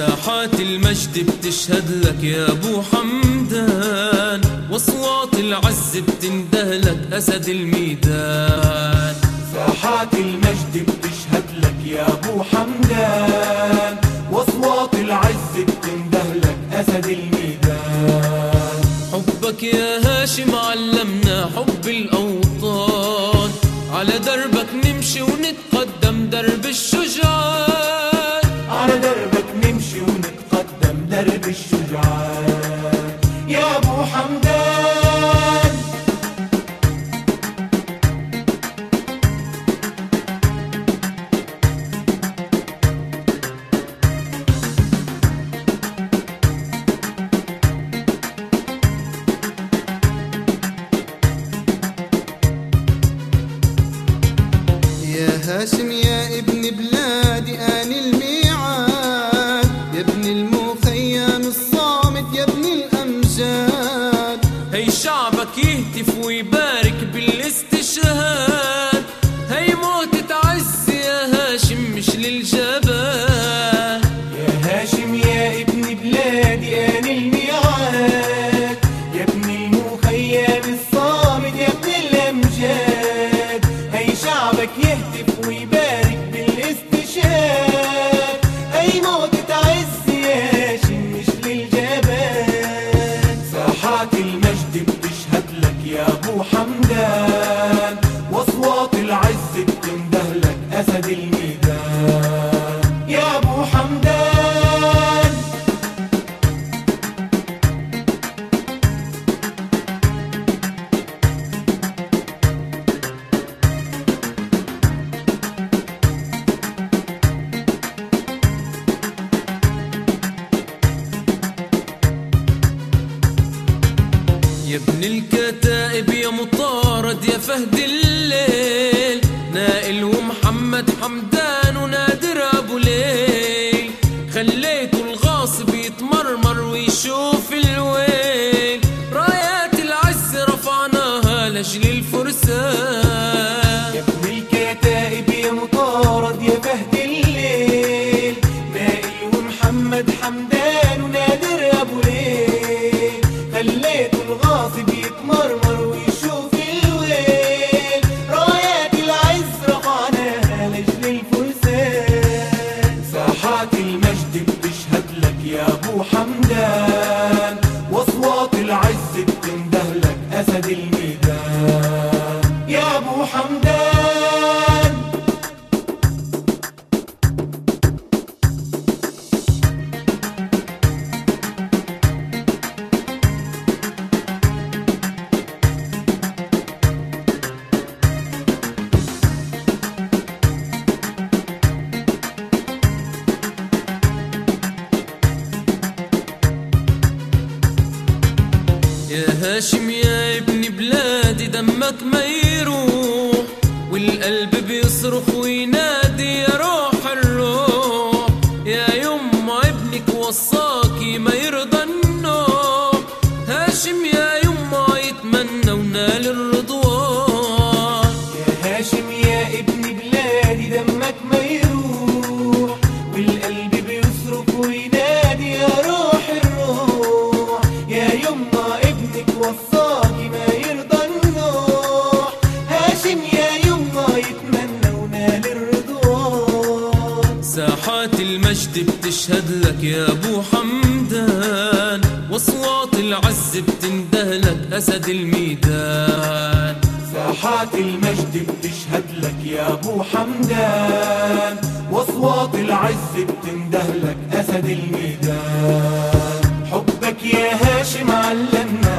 ساحات المجد بتشهد لك يا أبو حمدان وأصوات العز بتنده لك أسد الميدان. ساحات المجد بتشهد لك يا أبو حمدان وأصوات العز بتنده لك أسد الميدان. حبك يا هاشم علمنا حب الأوطان على دربك نمشي ونتقدم درب الشجعان يا ابو حمدان يا هاشم هاشم مش للجبال يا هاشم يا ابن بلادي آن الميعاد. يا ابن المخيم الصامد يا ابن الأمجاد. هي شعبك يهتف ويبارك بالاستشهاد. هي موتة عز يا هاشم مش للجبال ساحات المجد بتشهد لك يا أبو حمدان. وأصوات العز بتنده لك أسد ابن الكتائب يا مطارد يا فهد الليل. نائل ومحمد حمدان ونادر أبو ليل. خليته الغاصب يتمرمر ويشوف الويل. رايات العز رفعناها لأجل الفرسان. يا أبو حمدان وأصوات العز بتنده هاشم يا ابن بلادي دمك ما يروح والقلب بيصرخ المجد بتشهد لك يا أبو حمدان وأصوات العز بتنده لك أسد الميدان. ساحات المجد بتشهد لك يا أبو حمدان وأصوات العز بتنده لك أسد الميدان. حبك يا هاشم علمنا